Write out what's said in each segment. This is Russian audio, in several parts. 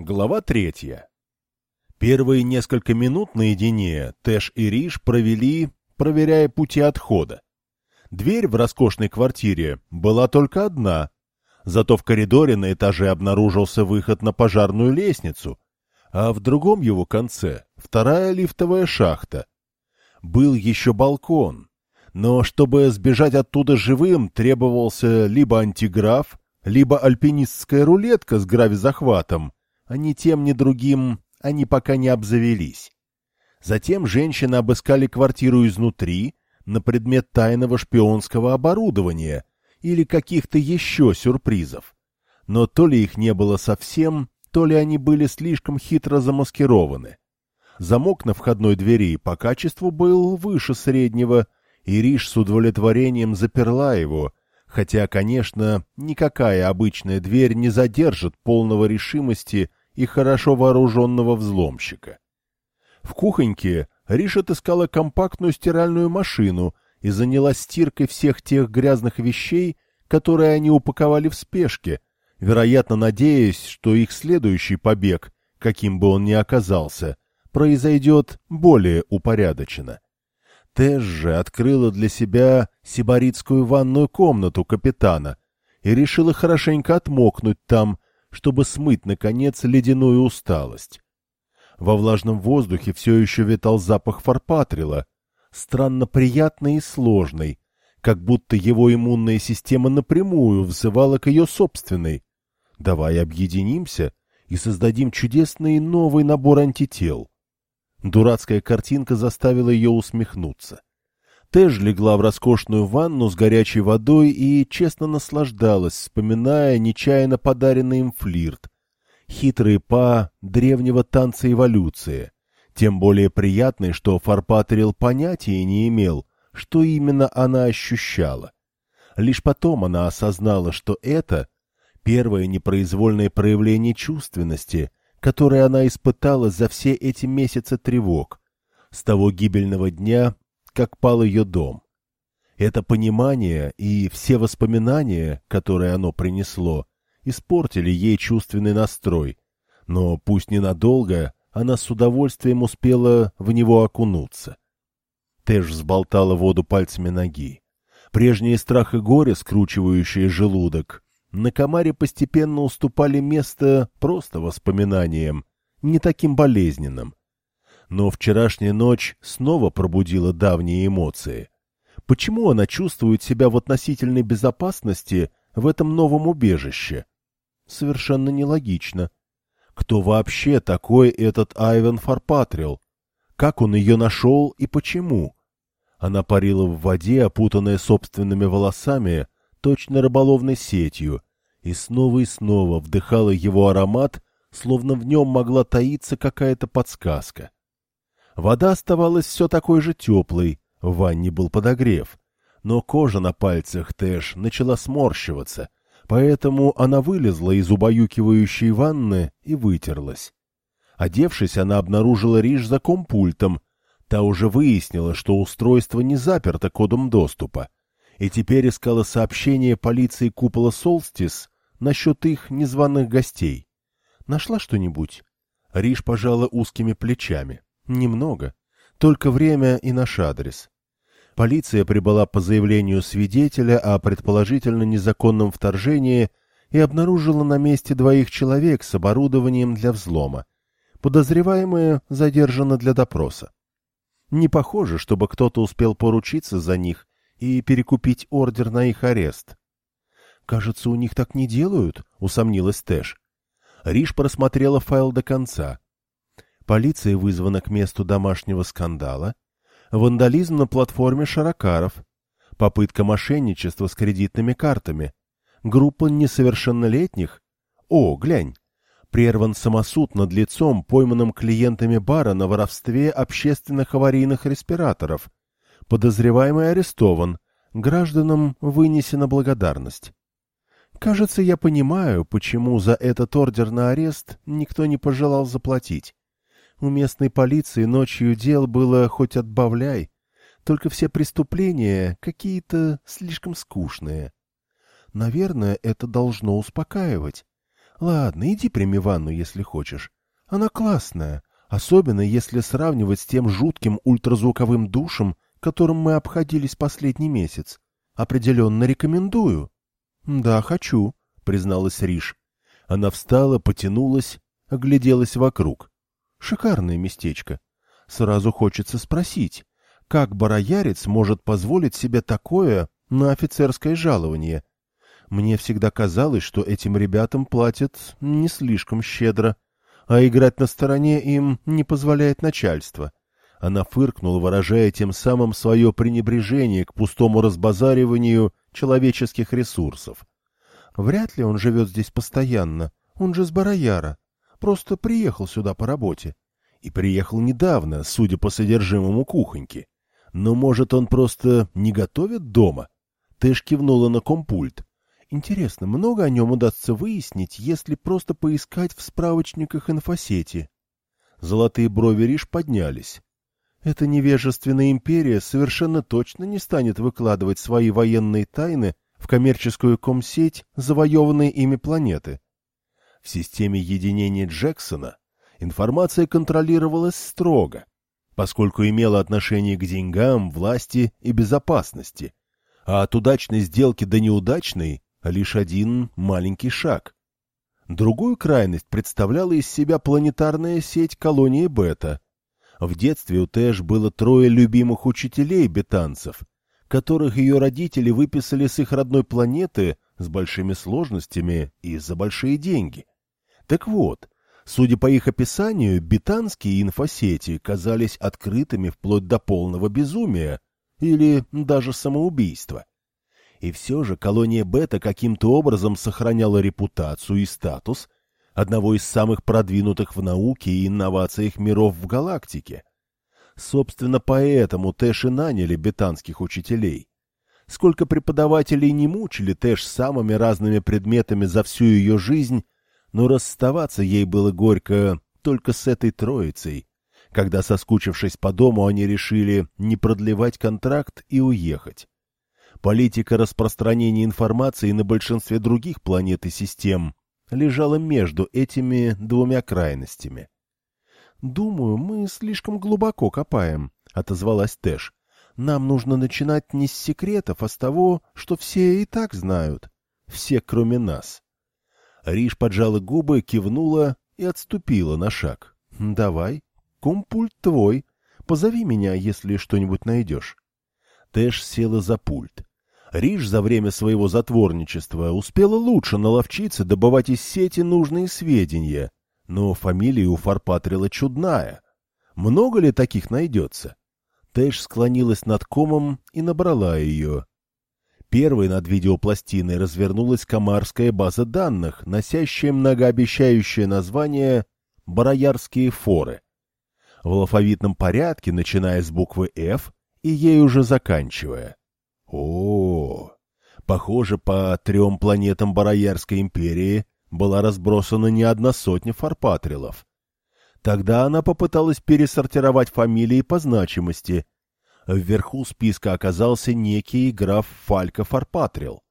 Глава третья. Первые несколько минут наедине Тэш и Риш провели, проверяя пути отхода. Дверь в роскошной квартире была только одна, зато в коридоре на этаже обнаружился выход на пожарную лестницу, а в другом его конце — вторая лифтовая шахта. Был еще балкон, но чтобы сбежать оттуда живым, требовался либо антиграф, либо альпинистская рулетка с гравизахватом — ни тем, ни другим они пока не обзавелись. Затем женщины обыскали квартиру изнутри на предмет тайного шпионского оборудования или каких-то еще сюрпризов. Но то ли их не было совсем, то ли они были слишком хитро замаскированы. Замок на входной двери по качеству был выше среднего, и Риш с удовлетворением заперла его, хотя, конечно, никакая обычная дверь не задержит полного решимости и хорошо вооруженного взломщика. В кухоньке Риш отыскала компактную стиральную машину и занялась стиркой всех тех грязных вещей, которые они упаковали в спешке, вероятно, надеясь, что их следующий побег, каким бы он ни оказался, произойдет более упорядоченно. Тэш же открыла для себя сибаритскую ванную комнату капитана и решила хорошенько отмокнуть там, чтобы смыть, наконец, ледяную усталость. Во влажном воздухе все еще витал запах фарпатрила, странно приятный и сложный, как будто его иммунная система напрямую взывала к ее собственной. Давай объединимся и создадим чудесный новый набор антител. Дурацкая картинка заставила ее усмехнуться. Тэш легла в роскошную ванну с горячей водой и честно наслаждалась, вспоминая нечаянно подаренный им флирт. Хитрый па древнего танца эволюции. Тем более приятный, что Фарпатрил понятия не имел, что именно она ощущала. Лишь потом она осознала, что это первое непроизвольное проявление чувственности, которое она испытала за все эти месяцы тревог. С того гибельного дня, как пал ее дом. Это понимание и все воспоминания, которые оно принесло, испортили ей чувственный настрой, но пусть ненадолго, она с удовольствием успела в него окунуться. Тэш взболтала воду пальцами ноги. Прежние страх и горе, скручивающие желудок, на комаре постепенно уступали место просто воспоминаниям, не таким болезненным, но вчерашняя ночь снова пробудила давние эмоции. Почему она чувствует себя в относительной безопасности в этом новом убежище? Совершенно нелогично. Кто вообще такой этот Айвен Фарпатрил? Как он ее нашел и почему? Она парила в воде, опутанная собственными волосами, точно рыболовной сетью, и снова и снова вдыхала его аромат, словно в нем могла таиться какая-то подсказка. Вода оставалась все такой же теплой, в ванне был подогрев. Но кожа на пальцах Тэш начала сморщиваться, поэтому она вылезла из убаюкивающей ванны и вытерлась. Одевшись, она обнаружила Риш за компультом. Та уже выяснила, что устройство не заперто кодом доступа, и теперь искала сообщение полиции купола Солстис насчет их незваных гостей. Нашла что-нибудь? Риш пожала узкими плечами. Немного. Только время и наш адрес. Полиция прибыла по заявлению свидетеля о предположительно незаконном вторжении и обнаружила на месте двоих человек с оборудованием для взлома. Подозреваемые задержаны для допроса. Не похоже, чтобы кто-то успел поручиться за них и перекупить ордер на их арест. «Кажется, у них так не делают», — усомнилась Тэш. Риш просмотрела файл до конца. Полиция вызвана к месту домашнего скандала. Вандализм на платформе Шаракаров. Попытка мошенничества с кредитными картами. Группа несовершеннолетних. О, глянь. Прерван самосуд над лицом, пойманным клиентами бара на воровстве общественных аварийных респираторов. Подозреваемый арестован. Гражданам вынесена благодарность. Кажется, я понимаю, почему за этот ордер на арест никто не пожелал заплатить. У местной полиции ночью дел было хоть отбавляй, только все преступления какие-то слишком скучные. Наверное, это должно успокаивать. Ладно, иди прими ванну, если хочешь. Она классная, особенно если сравнивать с тем жутким ультразвуковым душем, которым мы обходились последний месяц. Определенно рекомендую. — Да, хочу, — призналась Риш. Она встала, потянулась, огляделась вокруг. Шикарное местечко. Сразу хочется спросить, как бароярец может позволить себе такое на офицерское жалование? Мне всегда казалось, что этим ребятам платят не слишком щедро, а играть на стороне им не позволяет начальство. Она фыркнула, выражая тем самым свое пренебрежение к пустому разбазариванию человеческих ресурсов. Вряд ли он живет здесь постоянно, он же с Барояра. Просто приехал сюда по работе. И приехал недавно, судя по содержимому кухоньки. Но, может, он просто не готовит дома? Тэш кивнула на компульт. Интересно, много о нем удастся выяснить, если просто поискать в справочниках инфосети? Золотые брови Риш поднялись. Эта невежественная империя совершенно точно не станет выкладывать свои военные тайны в коммерческую комсеть завоеванной ими планеты. В системе единения Джексона информация контролировалась строго, поскольку имела отношение к деньгам, власти и безопасности, а от удачной сделки до неудачной лишь один маленький шаг. Другую крайность представляла из себя планетарная сеть колонии Бета. В детстве у Тэш было трое любимых учителей-бетанцев, которых ее родители выписали с их родной планеты с большими сложностями и за большие деньги. Так вот, судя по их описанию, бетанские инфосети казались открытыми вплоть до полного безумия или даже самоубийства. И все же колония Бета каким-то образом сохраняла репутацию и статус одного из самых продвинутых в науке и инновациях миров в галактике. Собственно, поэтому Тэш и наняли бетанских учителей. Сколько преподавателей не мучили Тэш самыми разными предметами за всю ее жизнь, но расставаться ей было горько только с этой троицей, когда, соскучившись по дому, они решили не продлевать контракт и уехать. Политика распространения информации на большинстве других планет и систем лежала между этими двумя крайностями. «Думаю, мы слишком глубоко копаем», — отозвалась Тэш. «Нам нужно начинать не с секретов, а с того, что все и так знают. Все, кроме нас». Риш поджала губы, кивнула и отступила на шаг. «Давай, компульт твой. Позови меня, если что-нибудь найдешь». Тэш села за пульт. Риш за время своего затворничества успела лучше наловчиться добывать из сети нужные сведения, но фамилия у Фарпатрила чудная. Много ли таких найдется? Тэш склонилась над комом и набрала ее. Первой над видеопластиной развернулась комарская база данных, носящая многообещающее название «Бароярские форы». В алфавитном порядке, начиная с буквы «Ф» и ей уже заканчивая. О, похоже, по трем планетам Бароярской империи была разбросана не одна сотня фарпатрилов. Тогда она попыталась пересортировать фамилии по значимости. Вверху списка оказался некий граф Фалька Фарпатрил.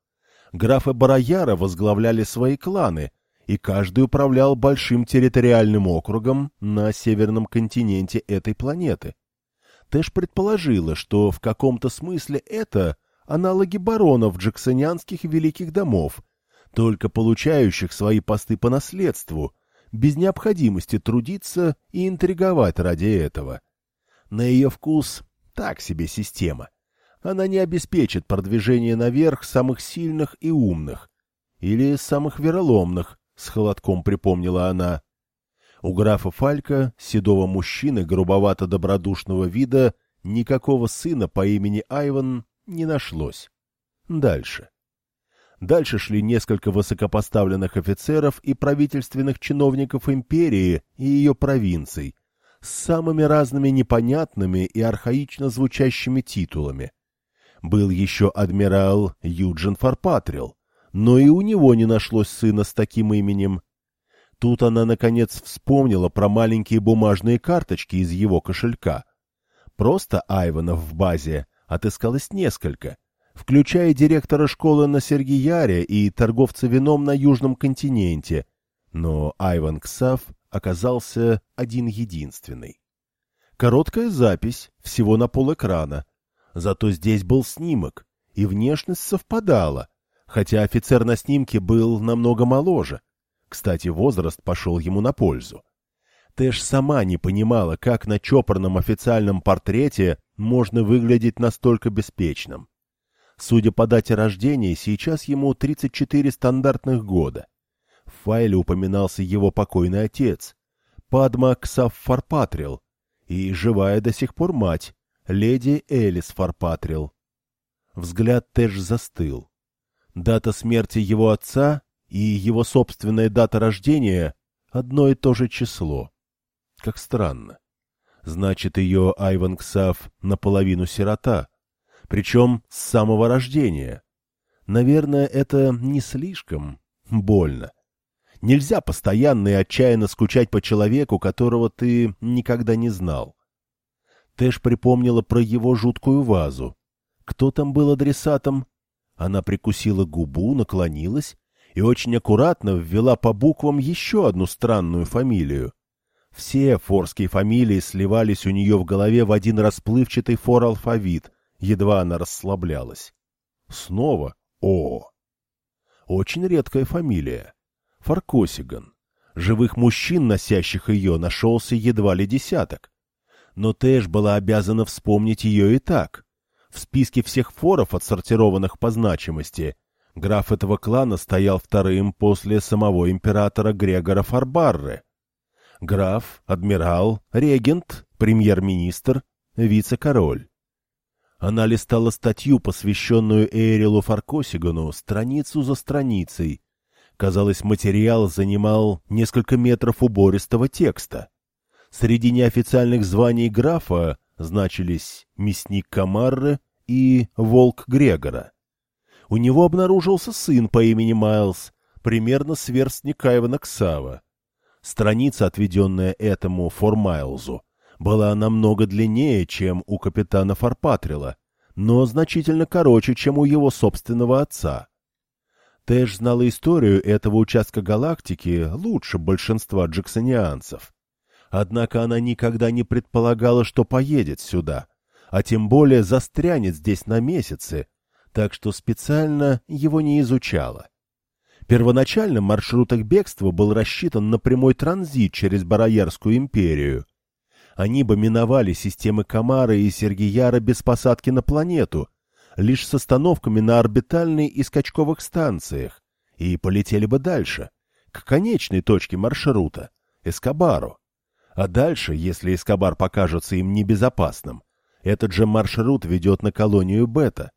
Графы Барояра возглавляли свои кланы, и каждый управлял большим территориальным округом на северном континенте этой планеты. Тэш предположила, что в каком-то смысле это аналоги баронов джексонианских великих домов, только получающих свои посты по наследству, без необходимости трудиться и интриговать ради этого. На ее вкус так себе система. Она не обеспечит продвижение наверх самых сильных и умных. Или самых вероломных, с холодком припомнила она. У графа Фалька, седого мужчины грубовато-добродушного вида, никакого сына по имени Айван не нашлось. Дальше. Дальше шли несколько высокопоставленных офицеров и правительственных чиновников империи и ее провинций с самыми разными непонятными и архаично звучащими титулами. Был еще адмирал Юджин Фарпатрил, но и у него не нашлось сына с таким именем. Тут она, наконец, вспомнила про маленькие бумажные карточки из его кошелька. Просто Айванов в базе — отыскалось несколько, включая директора школы на Сергияре и торговца вином на Южном континенте, Но Айван Ксав оказался один-единственный. Короткая запись, всего на полэкрана. Зато здесь был снимок, и внешность совпадала, хотя офицер на снимке был намного моложе. Кстати, возраст пошел ему на пользу. Тэш сама не понимала, как на чопорном официальном портрете можно выглядеть настолько беспечным. Судя по дате рождения, сейчас ему 34 стандартных года. В файле упоминался его покойный отец, Падма Ксав Фарпатрил, и живая до сих пор мать, леди Элис Фарпатрил. Взгляд Тэш застыл. Дата смерти его отца и его собственная дата рождения — одно и то же число. Как странно. Значит, ее Айван Ксав наполовину сирота, причем с самого рождения. Наверное, это не слишком больно. Нельзя постоянно и отчаянно скучать по человеку, которого ты никогда не знал. Тэш припомнила про его жуткую вазу. Кто там был адресатом? Она прикусила губу, наклонилась и очень аккуратно ввела по буквам еще одну странную фамилию. Все форские фамилии сливались у нее в голове в один расплывчатый фор-алфавит, едва она расслаблялась. Снова О. Очень редкая фамилия. Фаркосиган. Живых мужчин, носящих ее, нашелся едва ли десяток. Но Тэш была обязана вспомнить ее и так. В списке всех форов, отсортированных по значимости, граф этого клана стоял вторым после самого императора Грегора Фарбарре. Граф, адмирал, регент, премьер-министр, вице-король. Она листала статью, посвященную Эйрилу Фаркосигану, страницу за страницей. Казалось, материал занимал несколько метров убористого текста. Среди неофициальных званий графа значились мясник Камарры и волк Грегора. У него обнаружился сын по имени Майлз, примерно сверстник Айвана Ксава. Страница, отведенная этому Формайлзу, была намного длиннее, чем у капитана Фарпатрила, но значительно короче, чем у его собственного отца. Тэш знала историю этого участка галактики лучше большинства джексонианцев. Однако она никогда не предполагала, что поедет сюда, а тем более застрянет здесь на месяцы, так что специально его не изучала. Первоначально маршрут их бегства был рассчитан на прямой транзит через Бароярскую империю. Они бы миновали системы Камара и Сергияра без посадки на планету, лишь с остановками на орбитальной и скачковых станциях, и полетели бы дальше, к конечной точке маршрута — Эскобару. А дальше, если Эскобар покажется им небезопасным, этот же маршрут ведет на колонию Бета,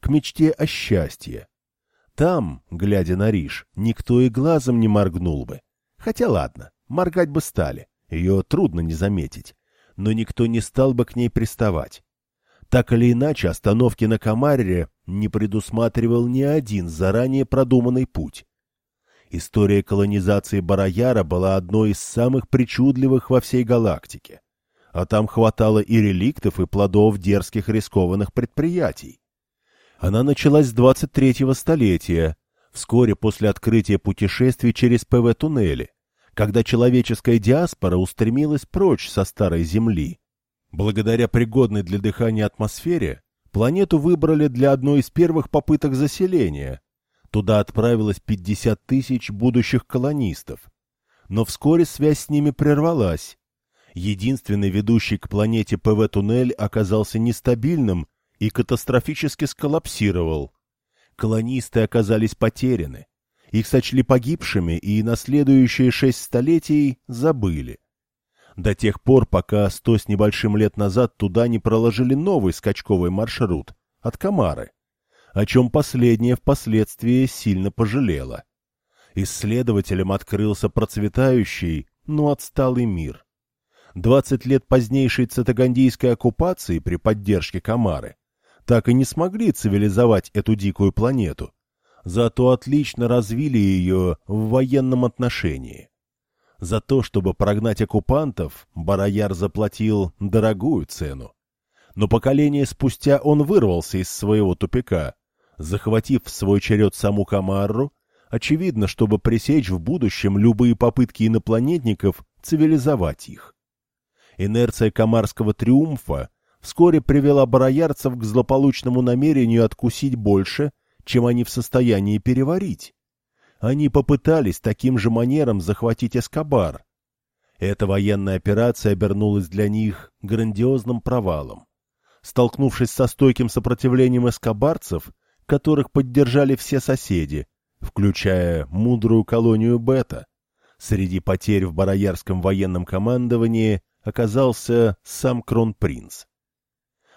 к мечте о счастье. Там, глядя на Риш, никто и глазом не моргнул бы. Хотя ладно, моргать бы стали, ее трудно не заметить, но никто не стал бы к ней приставать. Так или иначе, остановки на Камаре не предусматривал ни один заранее продуманный путь. История колонизации Бараяра была одной из самых причудливых во всей галактике. А там хватало и реликтов, и плодов дерзких рискованных предприятий. Она началась с 23-го столетия, вскоре после открытия путешествий через ПВ-туннели, когда человеческая диаспора устремилась прочь со Старой Земли. Благодаря пригодной для дыхания атмосфере, планету выбрали для одной из первых попыток заселения, Туда отправилось 50 тысяч будущих колонистов. Но вскоре связь с ними прервалась. Единственный ведущий к планете ПВ-туннель оказался нестабильным и катастрофически сколлапсировал. Колонисты оказались потеряны. Их сочли погибшими и на следующие шесть столетий забыли. До тех пор, пока сто с небольшим лет назад туда не проложили новый скачковый маршрут от Камары о чем последняя впоследствии сильно пожалела. Исследователям открылся процветающий, но отсталый мир. Двадцать лет позднейшей цитагандийской оккупации при поддержке Камары так и не смогли цивилизовать эту дикую планету, зато отлично развили ее в военном отношении. За то, чтобы прогнать оккупантов, Барояр заплатил дорогую цену. Но поколение спустя он вырвался из своего тупика захватив в свой черед саму Камарру, очевидно, чтобы пресечь в будущем любые попытки инопланетников цивилизовать их. Инерция комарского триумфа вскоре привела бароярцев к злополучному намерению откусить больше, чем они в состоянии переварить. Они попытались таким же манером захватить Эскобар. Эта военная операция обернулась для них грандиозным провалом. Столкнувшись со стойким сопротивлением эскобарцев, которых поддержали все соседи, включая мудрую колонию Бета, среди потерь в бароярском военном командовании оказался сам кронпринц.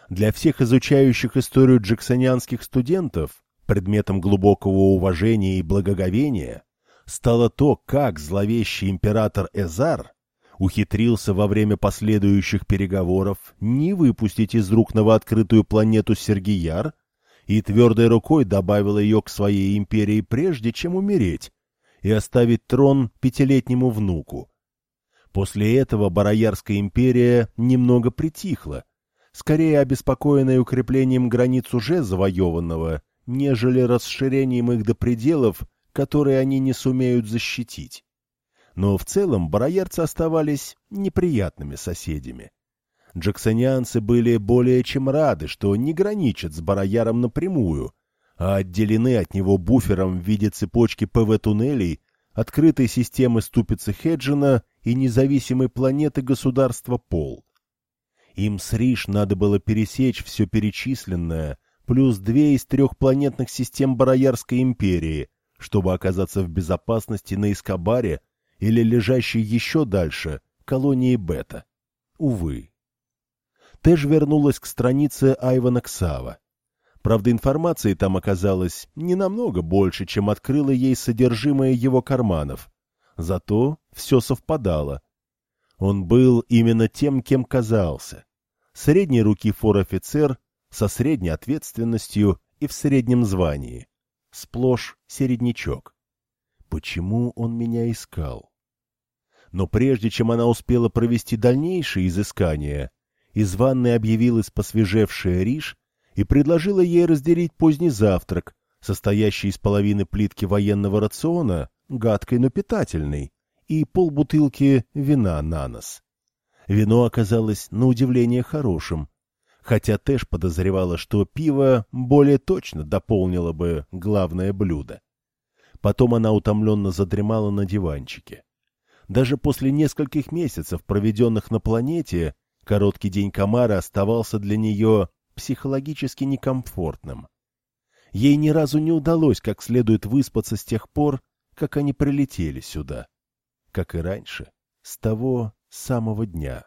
Для всех изучающих историю джексонианских студентов предметом глубокого уважения и благоговения стало то, как зловещий император Эзар ухитрился во время последующих переговоров не выпустить из рук новооткрытую планету Сергияр и твердой рукой добавил ее к своей империи прежде, чем умереть, и оставить трон пятилетнему внуку. После этого Бароярская империя немного притихла, скорее обеспокоенная укреплением границ уже завоеванного, нежели расширением их до пределов, которые они не сумеют защитить. Но в целом бароярцы оставались неприятными соседями. Джексонианцы были более чем рады, что не граничат с барояром напрямую, а отделены от него буфером в виде цепочки ПВ-туннелей, открытой системы ступицы Хеджина и независимой планеты государства Пол. Им с Риш надо было пересечь все перечисленное, плюс две из трех планетных систем Бароярской империи, чтобы оказаться в безопасности на Искабаре или лежащей еще дальше колонии Бета. Увы. Тэш вернулась к странице Айвана Ксава. Правда, информации там оказалось не намного больше, чем открыло ей содержимое его карманов. Зато все совпадало. Он был именно тем, кем казался. Средней руки фор-офицер со средней ответственностью и в среднем звании. Сплошь середнячок. Почему он меня искал? Но прежде чем она успела провести дальнейшие изыскания, из ванной объявилась посвежевшая Риш и предложила ей разделить поздний завтрак, состоящий из половины плитки военного рациона, гадкой, но питательной, и полбутылки вина на нос. Вино оказалось на удивление хорошим, хотя Тэш подозревала, что пиво более точно дополнило бы главное блюдо. Потом она утомленно задремала на диванчике. Даже после нескольких месяцев, проведенных на планете, короткий день Камара оставался для нее психологически некомфортным. Ей ни разу не удалось как следует выспаться с тех пор, как они прилетели сюда как и раньше, с того самого дня.